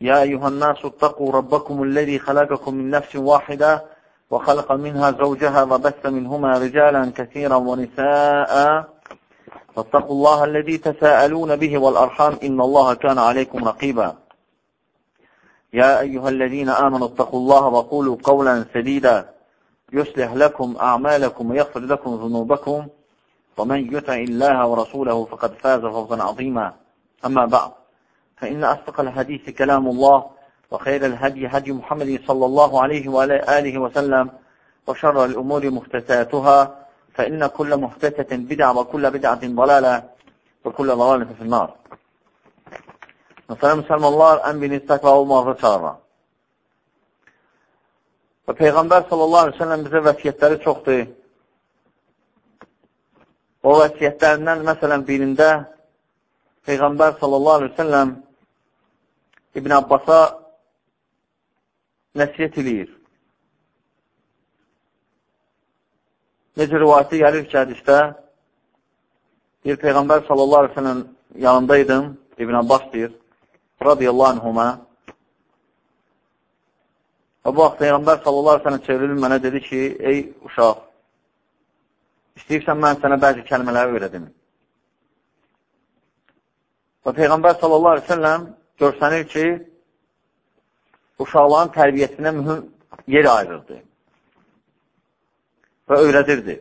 يا أيها الناس اتقوا ربكم الذي خلقكم من نفس واحدة وخلق منها زوجها وبث منهما رجالا كثيرا ونساء. فاتقوا الله الذي تساءلون به والأرحام إن الله كان عليكم رقيبا. يا أيها الذين آمنوا اتقوا الله وقولوا قولا سديدا. يصلح لكم أعمالكم ويغفر لكم ذنوبكم. ومن يطع الله ورسوله فقد فاز فوزا عظيما. أما بعد. فإن أصدق الحديث كلام الله وخير الهدي هدي محمد صلى الله عليه وآله وسلم وشر الأمور محدثاتها فإن كل محدثة بدعة وكل بدعة ضلالة وكل ضلالة في النار Məsələn, müsəlmanlar ən təqva olmağı çağırır. Və Peyğəmbər sallallahu aleyhi ve sellem bizə vəsiyyətləri çoxdur. O vəsiyyətlərindən, məsələn, birində Peyğəmbər sallallahu aleyhi ve sellem İbn Abbasa nəsiyyət edir. Necə rivayətə gəlir ki, hədistə bir Peyğəmbər sallallahu aleyhi ve sellem yanındaydım, İbn Abbas deyir, radiyallahu anhuma və bu vaxt Peyğəmbər sallallahu aleyhi ve sellem çevrilib mənə dedi ki, ey uşaq, istəyirsən mən sənə bəzi kəlmələri öyrədim. Və Peyğəmbər sallallahu aleyhi ve sellem görsənir ki, uşaqların tərbiyyəsinə mühüm yer ayırırdı və öyrədirdi.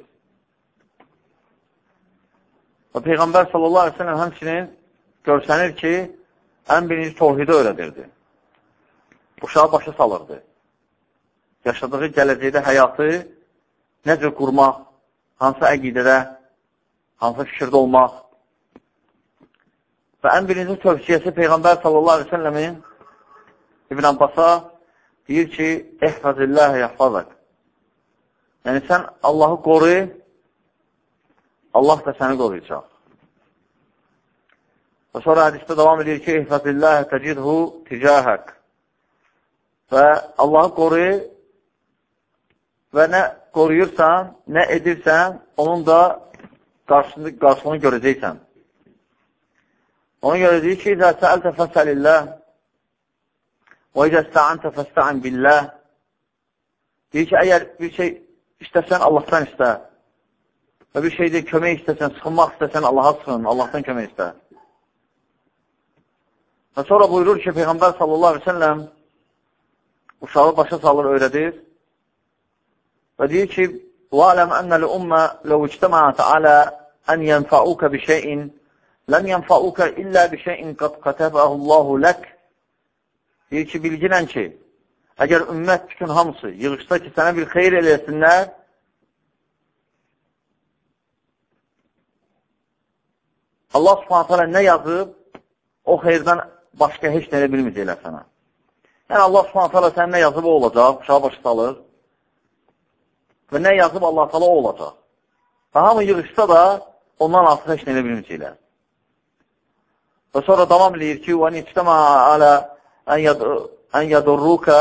Və Peyğəmbər sallallahu aleyhi ve sellem həmçinin görsənir ki, ən birinci tohidi öyrədirdi. Uşağı başa salırdı. Yaşadığı gələcəkdə həyatı necə qurmaq, hansı əqidədə, hansı fikirdə olmaq, Və ən birinci tövsiyəsi Peyğəmbər sallallahu aleyhi ve sellemin İbn Abbas'a deyir ki, ehfazillah yahfazak. Yəni, sən Allahı qoru, Allah da səni qoruyacaq. Və sonra hədisdə davam edir ki, ehfazillah təcidhu ticahək. Və Allahı qoru və nə qoruyursan, nə edirsən, onun da qarşılığını, qarşılığını görəcəksən. Ona görə deyir ki, İzə səəltə fəsəlilləh və izə istəəntə fəstəən billəh deyir ki, əgər bir şey istəsən, Allahdan istə və bir şeydə kömək istəsən, sıxılmaq istəsən, Allaha sıxın, Allahdan kömək istə. Və sonra buyurur ki, Peyğəmbər sallallahu aleyhi ve selləm uşağı başa salır, öyrədir və deyir ki, وَعَلَمْ أَنَّ الْأُمَّ لَوْ اجْتَمَعَتَ عَلَى أَنْ يَنْفَعُوكَ بِشَيْءٍ ləm yənfauka illə bi şeyin qad qatəbəhullahu lək deyir ki, bilginən ki, əgər ümmət bütün hamısı yığışsa ki, sənə bir xeyr eləsinlər, Allah subhanət hələ nə yazıb, o xeyrdən başqa heç nə elə bilməyəcəklər sənə. Yəni, Allah subhanət hələ sən nə yazıb, o olacaq, uşağı başı salır və nə yazıb Allah təala o olacaq. Və hamı yığışsa da, ondan artıq heç nə elə bilməyəcəklər. Və sonra davam eləyir ki, "Və nitəma ala an yadurruka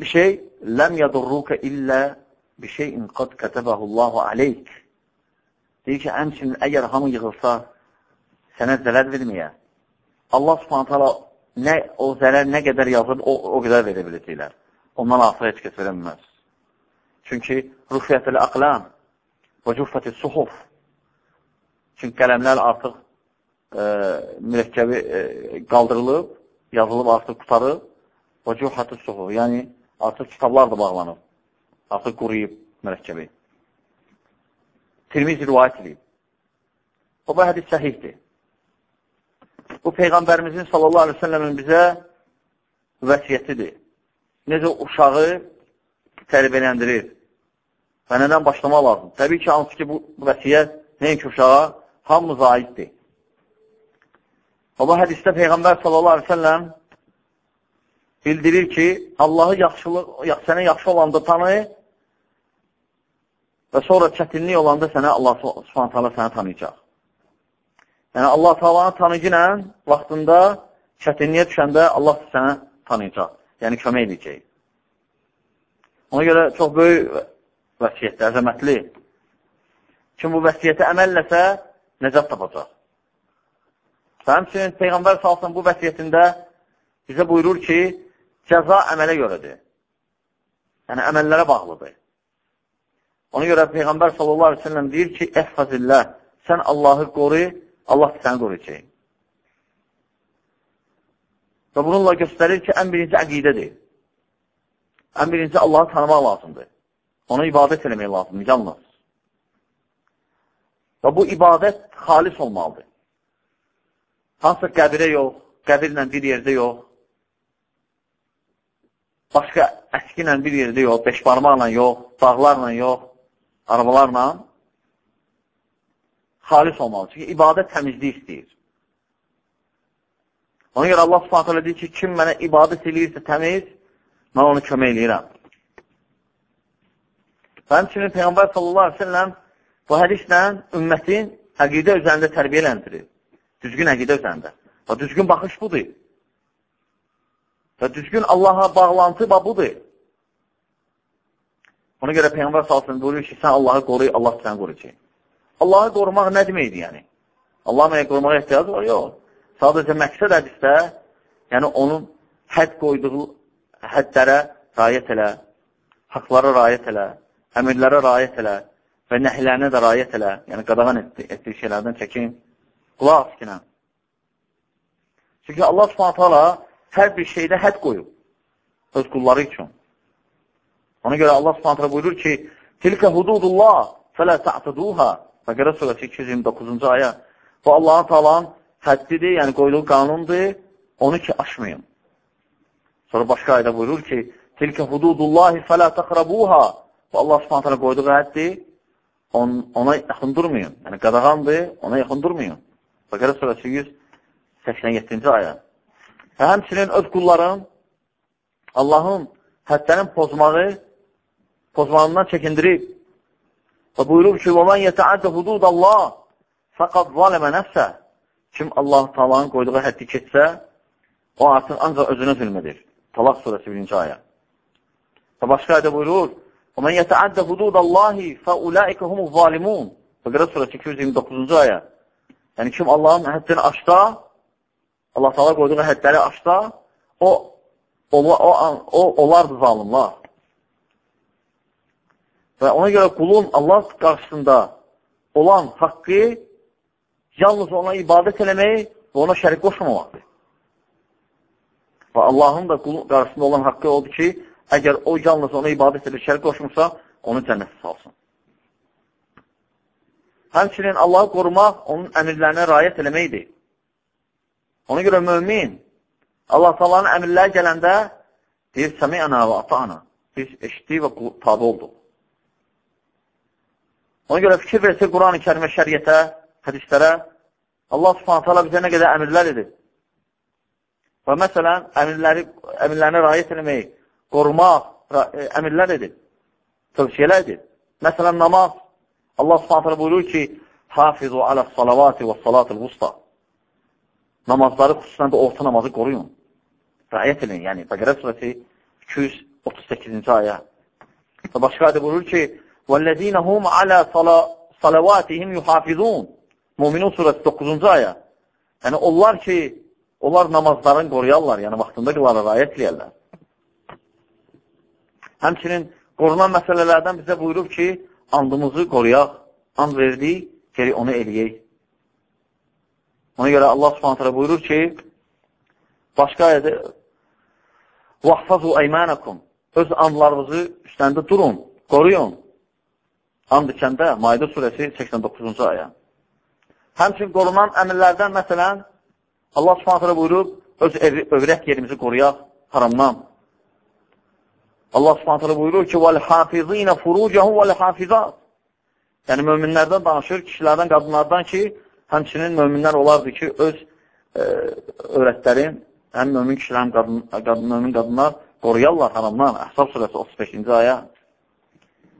bir şey lem yadurruka illa bir şeyin qad katabahu Allahu aleyk." Deyir ki, həmçinin əgər hamı yığılsa sənə zərər verməyə, Allah Subhanahu taala nə o zərər nə qədər yazıb o, o qədər verə biləcəklər. Ondan artıq heç kəs verə bilməz. Çünki rufiyyətül əqlam və cuffətül suhuf Çünki qələmlər artıq e, mürəkkəbi e, qaldırılıb, yazılıb, artıq qutarıb və cühatı suhu, yəni artıq kitablar da bağlanıb, artıq quruyub mürəkkəbi. Tirmiz rivayət edib. O, bu hədis səhihdir. Bu, Peyğəmbərimizin sallallahu aleyhi ve sellemin bizə vəsiyyətidir. Necə uşağı tərbiyələndirir və nədən başlamaq lazım? Təbii ki, hansı ki, bu vəsiyyət nəinki uşağa hamımıza aiddir. Bu hədisdə Peyğəmbər sallallahu aleyhi ve selləm bildirir ki, Allahı yaxşılıq, sənə yaxşı olanda tanı və sonra çətinlik olanda sənə Allah subhanətə sənə tanıyacaq. Yəni, Allah talanı tanıcı ilə vaxtında çətinliyə düşəndə Allah sənə tanıyacaq, yəni kömək edəcək. Ona görə çox böyük vəsiyyətdir, əzəmətli. Kim bu vəsiyyətə əməlləsə, nəcət tapacaq. Həmçinin Peyğəmbər salsın bu vəsiyyətində bizə buyurur ki, cəza əmələ görədir. Yəni, əməllərə bağlıdır. Ona görə Peyğəmbər sallallahu aleyhi ve sellem deyir ki, Əhfəzillah, sən Allahı qoru, Allah səni qoruyacaq. Və bununla göstərir ki, ən birinci əqidədir. Ən birinci Allahı tanımaq lazımdır. Ona ibadət eləmək lazımdır, yalnız. Və bu ibadət xalis olmalıdır. Hansısa qəbirə yox, qəbirlə bir yerdə yox, başqa əski ilə bir yerdə yox, beş barmaqla yox, dağlarla yox, arabalarla xalis olmalı. Çünki ibadət təmizlik istəyir. Ona görə Allah subhanətələ deyir ki, kim mənə ibadət eləyirsə təmiz, mən onu kömək eləyirəm. Və həmçinin Peyğəmbər sallallahu aleyhi ve selləm bu hədislə ümmətin əqidə üzərində tərbiyələndirir. Düzgün əqidə üzərində. Və düzgün baxış budur. Və düzgün Allaha bağlantı budur. Ona görə Peyğəmbər sallallahu buyurur ki, sən Allahı qoruy, Allah səni qoruyacaq. Allahı qorumaq nə deməkdir yəni? Allah mənə qorumağa ehtiyac var? Yox. Sadəcə məqsəd hədisdə, yəni onun hədd qoyduğu həddlərə rayət elə, haqlara rayət elə, əmirlərə rayət elə və nəhlərinə də rayət elə, yəni qadağan etdiyi etdi şeylərdən çəkin, qulaq askinə. Çünki Allah subhanət hala hər bir şeydə hədd qoyub öz qulları üçün. Ona görə Allah subhanət hala buyurur ki, Tilkə hududullah fələ ta'tıduha Bəqərə surəsi 229-cu ayə Bu Allah-u Taalanın həddidir, yəni qoyduğu qanundur, onu ki, aşmayın. Sonra başqa ayda buyurur ki, Tilkə hududullahi fələ təqrabuha Bu Allah subhanətlə qoyduğu həddir, on, ona yaxın durmayın. Yəni, qadağandır, ona yaxın durmayın. Bəqərə surəsi 187-ci ayə. Və həmçinin öz qulların Allahın həddlərin pozmağı, pozmağından çəkindirib. Və buyurur ki, وَمَنْ يَتَعَدَّ hudud Allah fəqad zaləmə nəfsə Kim Allah talanın qoyduğu həddi keçsə, o artıq ancaq özünə zülm edir. Talaq surəsi 1-ci ayə. Və başqa ayda buyurur, وَمَنْ يَتَعَدَّ حُدُودَ اللّٰهِ فَاُولَٰئِكَ هُمُ الظَّالِمُونَ Bəqərə surəsi 229-cu ayə. Yəni, kim Allahın həddini aşda, Allah sala qoyduğu həddləri aşda, o, o, o, o olardı zalimlar. Və ona görə qulun Allah qarşısında olan haqqı yalnız ona ibadət eləmək və ona şərik qoşmamaqdır. Və Allahın da qulun qarşısında olan haqqı odur ki, əgər o yalnız ona ibadət edir, şərik qoşmursa, onu cənnətə salsın. Həmçinin Allahı qorumaq, onun əmirlərinə rayət eləməkdir. Ona görə mömin, Allah talanın əmirləri gələndə deyir, səmiyana və atana. Biz eşitdik və tabi olduq. Ona görə fikir versə Quran-ı kərimə şəriyyətə, hədislərə, Allah subhanətə Allah bizə nə qədər əmirlər edir. Və məsələn, əmirləri, əmirlərinə rayət eləmək, qorumaq, e, əmirlər edir, tövsiyələr edir. Məsələn, namaz, Allah subhanətlə buyurur ki, Hafizu alə salavati və salatul vusta. Namazları xüsusən də orta namazı qoruyun. Rəyət edin, yəni Bəqərə surəsi 238-ci ayə. Və başqa adə buyurur ki, وَالَّذ۪ينَ هُمْ عَلَى صَلَوَاتِهِمْ يُحَافِظُونَ Muminun surəsi 9-cu ayə. Yəni, onlar ki, Onlar namazlarını qoruyarlar, yəni vaxtında qılara rayət edirlər. Həmçinin qorunan məsələlərdən bizə buyurub ki, andımızı qoruyaq, and verdik, geri onu eləyək. Ona görə Allah subhanətlə buyurur ki, başqa ayədə وَحْفَظُوا اَيْمَانَكُمْ Öz andlarınızı üstəndə durun, qoruyun. And ikəndə Mayda surəsi 89-cu ayə. Həmçin qorunan əmirlərdən, məsələn, Allah subhanətlə buyurub, öz övrət yerimizi qoruyaq haramdan. Allah subhanətlə buyurur ki, وَالْحَافِظِينَ فُرُوجَهُمْ وَالْحَافِظَاتِ Yəni, möminlərdən danışır, kişilərdən, qadınlardan ki, həmçinin möminlər olardı ki, öz e, övrətlərin, həm mömin kişilər, həm qadın, qadın, mömin qadınlar qoruyarlar haramdan. Əhsab surəsi 35-ci aya.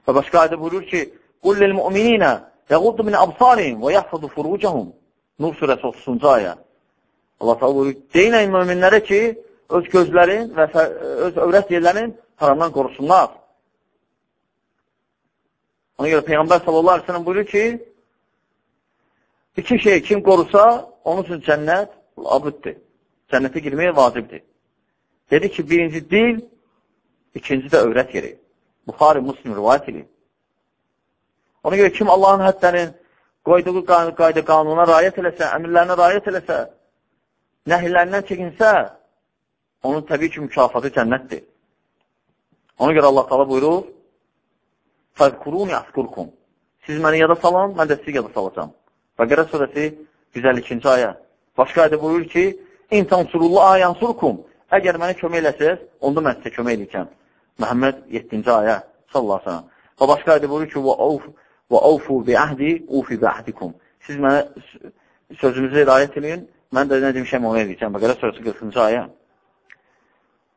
Və başqa ayda buyurur ki, Qul lil mu'mininə yəquddu min absarihim və yəhfadu furucahum. Nur surəsi 30-cu aya. Allah təala buyurur, deyinəyin möminlərə ki, öz gözlərin və öz övrət yerlərin haramdan qorusunlar. Ona görə Peyğəmbər sallallahu aleyhi ve sellem buyurur ki, iki şey kim qorusa, onun üçün cənnət abuddir. Cənnətə girməyə vacibdir. Dedi ki, birinci dil, ikinci də övrət yeri. Buxari Muslim rivayət edir. Ona görə kim Allahın hədlərin qoyduğu qayda qanuna rayət eləsə, əmirlərinə rayət eləsə, nəhillərindən çəkinsə, onun təbii ki, mükafatı cənnətdir. Ona görə Allah tala buyurur, Fəzkurun yaskurkum. Siz məni yada salın, mən də sizi yada salacam. Bəqərə surəsi 152-ci ayə. Başqa ayda buyurur ki, İntansurullah ayansurkum. Əgər mənə kömək eləsəz, onda mən sizə kömək edəcəm. Məhəmməd 7-ci ayə. Sallallahu aleyhi Və başqa ayda buyurur ki, və avfu bi əhdi, ufi bi əhdikum. Siz mənə sözümüzü rayət edin, mən də nə demişəm onu edəcəm. Bəqərə surəsi 40-cı ayə.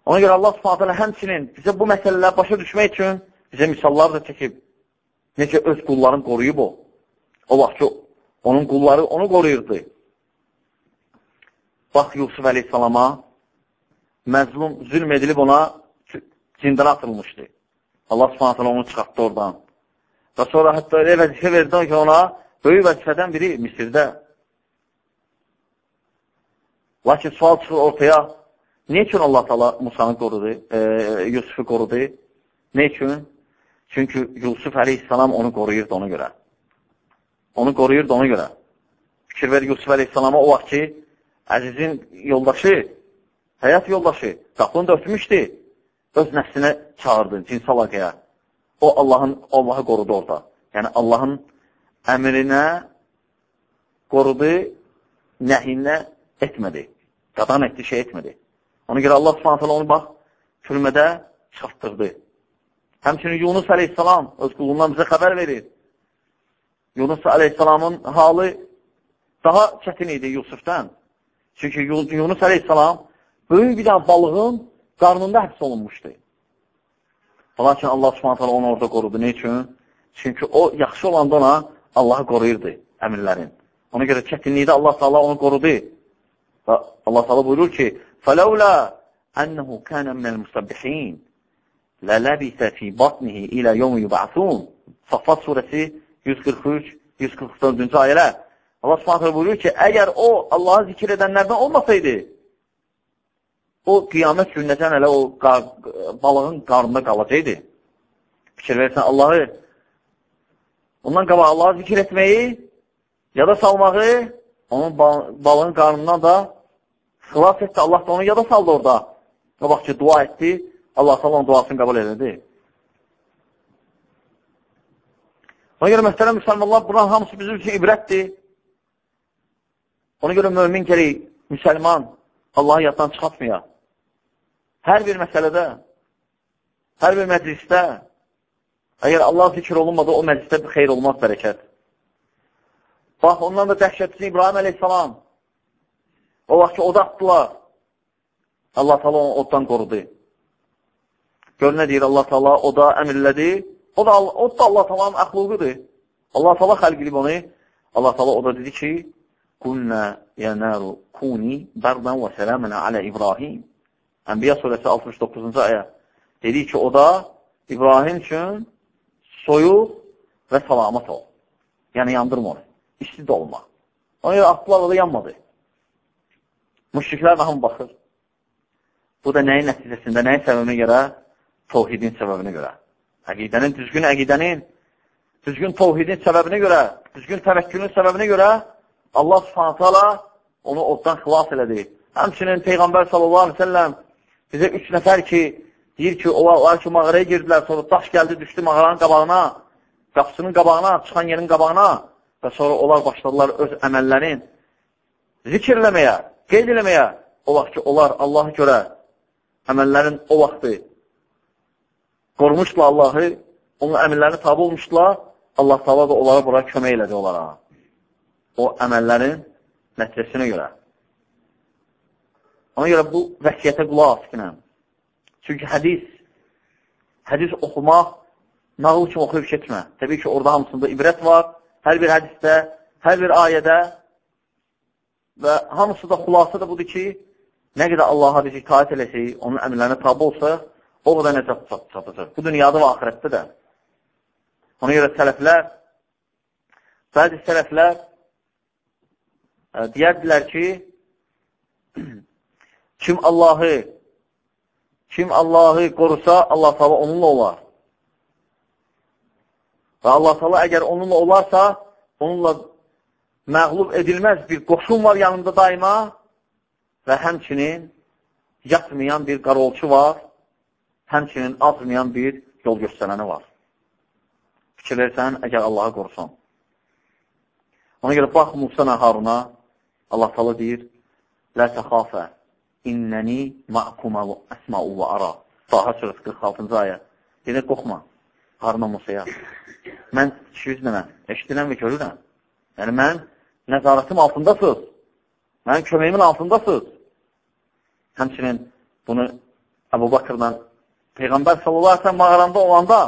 Ona görə Allah subhanətələ həmçinin bizə bu məsələlər başa düşmək üçün bizə misallar da çəkib. Necə öz qullarını qoruyub o. O vaxt ki, onun qulları onu qoruyurdu. Bax, Yusuf əleyhissalama məzlum zülm edilib ona zindana atılmışdı. Allah subhanətələ onu çıxartdı oradan. Və sonra hətta elə vəzifə verdi ki, ona böyük vəzifədən biri Misirdə. Lakin sual çıxır ortaya, ne üçün Allah tala Musanı qorudu, e, Yusufu qorudu? Ne üçün? Çünki Yusuf əleyhissalam onu qoruyurdu ona görə. Onu qoruyurdu ona görə. Fikir ver Yusuf əleyhissalama o vaxt ki, əzizin yoldaşı, həyat yoldaşı, qapını da ötmüşdü, öz nəfsinə çağırdı, cins əlaqəyə. O Allahın Allahı qorudu orada. Yəni Allahın əmrinə qorudu, nəhinə etmədi. Qadan etdi, şey etmədi. Ona görə Allah subhanətələ onu bax, türmədə çıxartdırdı. Həmçinin Yunus əleyhissalam öz qulundan bizə xəbər verir. Yunus əleyhissalamın halı daha çətin idi Yusufdən. Çünki Yunus əleyhissalam böyük bir dənə balığın qarnında həbs olunmuşdu. Lakin Allah subhanətələ onu orada qorudu. Ne üçün? Çünki o yaxşı olanda ona Allahı qoruyurdu əmirlərin. Ona görə çətinlikdə Allah Taala onu qorudu. Və Allah Taala buyurur ki: "Fələulə ennehu kana minəl musabbihin" lələbisə fi batnihi ilə yevmi yub'asun. Safat surəsi 143-144-cü ayələr. Allah Subhanahu buyurur ki, əgər o Allahı zikr edənlərdən olmasaydı, o qiyamət günnəcən elə o qar balığın qarnında qalacaqdı. Fikir versən Allahı ondan qabaq Allahı zikr etməyi, yada salmağı, onun balığın qarnından da xilas etdi. Allah da onu yada saldı orada. Qabaq ki, dua etdi, Allah Allah onun duasını qəbul edirdi. Ona görə mühtərəm müsəlmanlar, buran hamısı bizim üçün ibrətdir. Ona görə mömin gərik, müsəlman Allahı yaddan çıxatmaya. Hər bir məsələdə, hər bir məclisdə, əgər Allah zikr olunmadı, o məclisdə bir xeyr olmaz, bərəkət. Bax, ondan da dəhşətçisi İbrahim əleyhissalam, o vaxt ki, oda atdılar, Allah tala onu oddan qorudu. Gör nə deyir Allah Taala, o da əmrlədi. O da o da Allah Taala'nın əxluqudur. Allah Taala xəlq edib onu. Allah Taala o da dedi ki: "Kunna ya naru kuni bardan və salaman ala İbrahim." Ənbiya surəsi 69-cu ayə. Dedi ki, o da İbrahim üçün soyuq və salamat ol. Yəni yandırma onu. İsti də olma. Ona görə atlar o da yanmadı. Müşriklər hamı baxır. Bu da nəyin nəticəsində, nəyin səbəbinə görə? Tovhidin səbəbinə görə. Əqidənin, düzgün əqidənin, düzgün tovhidin səbəbinə görə, düzgün təvəkkülün səbəbinə görə Allah subhanətə ala onu oddan xilas elədi. Həmçinin Peyğəmbər sallallahu aleyhi ve selləm bizə üç nəfər ki, deyir ki, onlar ki, mağaraya girdilər, sonra daş gəldi, düşdü mağaranın qabağına, qapısının qabağına, çıxan yerin qabağına və sonra onlar başladılar öz əməllərin zikirləməyə, qeyd eləməyə. O vaxt ki, onlar Allahı görə əməllərin o vaxtı qorumuşdular Allahı, onun əmirlərini tabi olmuşdular, Allah tabi da onlara bura kömək elədi onlara. O əməllərin nəticəsinə görə. Ona görə bu vəsiyyətə qulaq askinəm. Çünki hədis, hədis oxumaq nağıl kimi oxuyub keçmə. Təbii ki, orada hamısında ibrət var. Hər bir hədisdə, hər bir ayədə və hamısı da xulası da budur ki, nə qədər Allaha biz itaət eləsək, onun əmrlərinə tabi olsa, o qədər nəcət çatacaq. Bu dünyada və ahirətdə də. Ona görə sələflər, bəzi sələflər ə, e, deyərdilər ki, kim Allahı kim Allahı qorusa, Allah taala onunla olar. Və Allah taala əgər onunla olarsa, onunla məğlub edilməz bir qoşun var yanında daima və həmçinin yatmayan bir qarolçu var, həmçinin azmayan bir yol göstərəni var fikirlərsən, əgər Allaha qorusan. Ona görə bax Musa Haruna Allah tala deyir, Lə təxafə, innəni ma'kumə əsma'u və ara. Taha surəsi 46-cı ayə. Deyir, qorxma, Haruna Musaya. Mən 200 dənə eşidirəm və görürəm. Yəni, mən nəzarətim altındasınız. Mənim köməyimin altındasınız. Həmçinin bunu Əbu Bakırla Peyğəmbər sallallahu aleyhi mağaranda olanda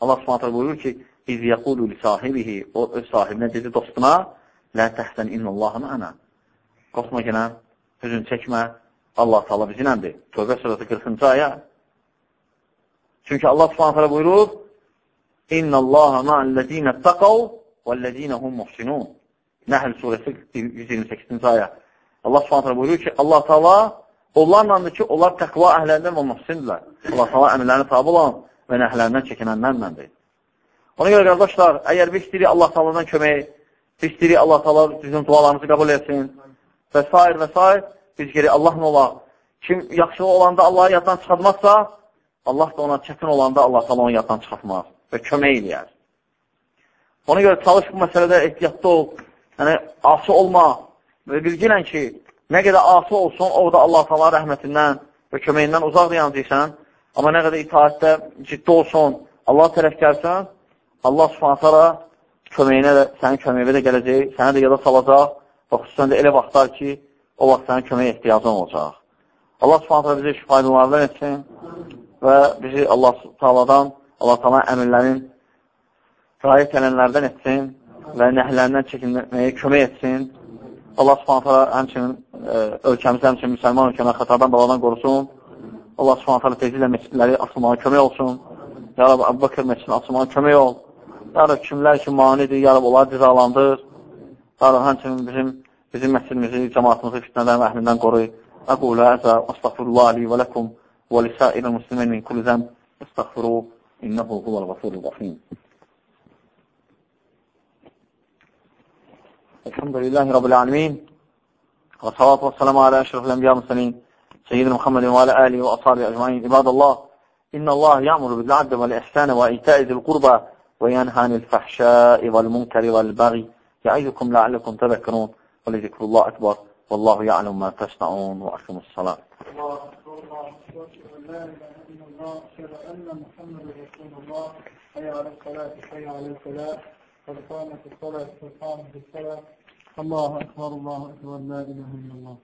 Allah subhanətə buyurur ki, İz yəqulu li sahibihi, o öz sahibinə dedi dostuna, Lə təhsən innallaha mə'ənə. Qorxma gələn, hüzün çəkmə, Allah taala bizimlədir. Tövbə surəsi 40-cı ayə. Çünki Allah subhanətə buyurur, İnnallaha ma'əl-ləzinə təqav vəl-ləzinə hum muhsinun. Nəhl surəsi 128-ci ayə. Allah subhanətə buyurur ki, Allah taala onlarlandır ki, onlar təqva əhlərindən və muhsindirlər. Allah taala əmrlərini tabi olan və nəhlərindən çəkinənlərləndir. Ona görə, qardaşlar, əgər biz istəyirik Allah taladan kömək, biz istəyirik Allah tala bizim dualarımızı qəbul etsin və s. və s. biz geri Allahla olaq. Kim yaxşı olanda Allahı yaddan çıxartmazsa, Allah da ona çətin olanda Allah tala onu yaddan çıxartmaz və kömək eləyər. Ona görə çalış bu məsələdə ehtiyatlı ol, yəni asi olma və bilgilən ki, nə qədər asi olsun, orada Allah tala rəhmətindən və köməyindən uzaq dayanacaqsan, Amma nə qədər itaətdə ciddi olsun, Allah tərəf gəlsən, Allah subhanətələ köməyinə də, sənin köməyinə də gələcək, sənə də yada salacaq və xüsusən də elə vaxtlar ki, o vaxt sənin köməyə ehtiyacın olacaq. Allah subhanətələ bizi faydalardan etsin və bizi Allah taaladan, Allah taala əmirlərin rayət edənlərdən etsin və nəhlərindən çəkinməyə kömək etsin. Allah subhanətələ həmçinin e, ölkəmizi, həmçinin müsəlman ölkəmə xətadan, baladan qorusun. Allah subhanətələ tezliklə məscidləri açılmağa kömək olsun. Ya Rabbi, Əbu Bakır məscidini açılmağa kömək ol. Ya Rabbi, kimlər ki, manidir, ya Rabbi, onları cizalandır. Ya Rabbi, həmçinin bizim, bizim məscidimizi, cəmatımızı fitnədən və əhlindən qoruy. Əqulə əzə, əstəğfirullah li və ləkum və lisəirə müslimin min kulli zəm, əstəğfiru, innəhu huvəl الحمد لله رب العالمين والصلاة والسلام على أشرف الأنبياء والمرسلين سيدنا محمد وعلى آله وأصحابه أجمعين. عباد الله إن الله يأمر بالعدل والإحسان وإيتاء ذي القربى وينهى عن الفحشاء والمنكر والبغي يعظكم لعلكم تذكرون ولذكر الله أكبر والله يعلم ما تصنعون وأقيموا الصلاة. الله أكبر. الله أكبر. لا إله إلا الله أشهد أن محمد رسول الله. حي على الصلاة حي على الفلاح. قد الصلاة قد الصلاة. الله أكبر الله أكبر. لا إله إلا الله.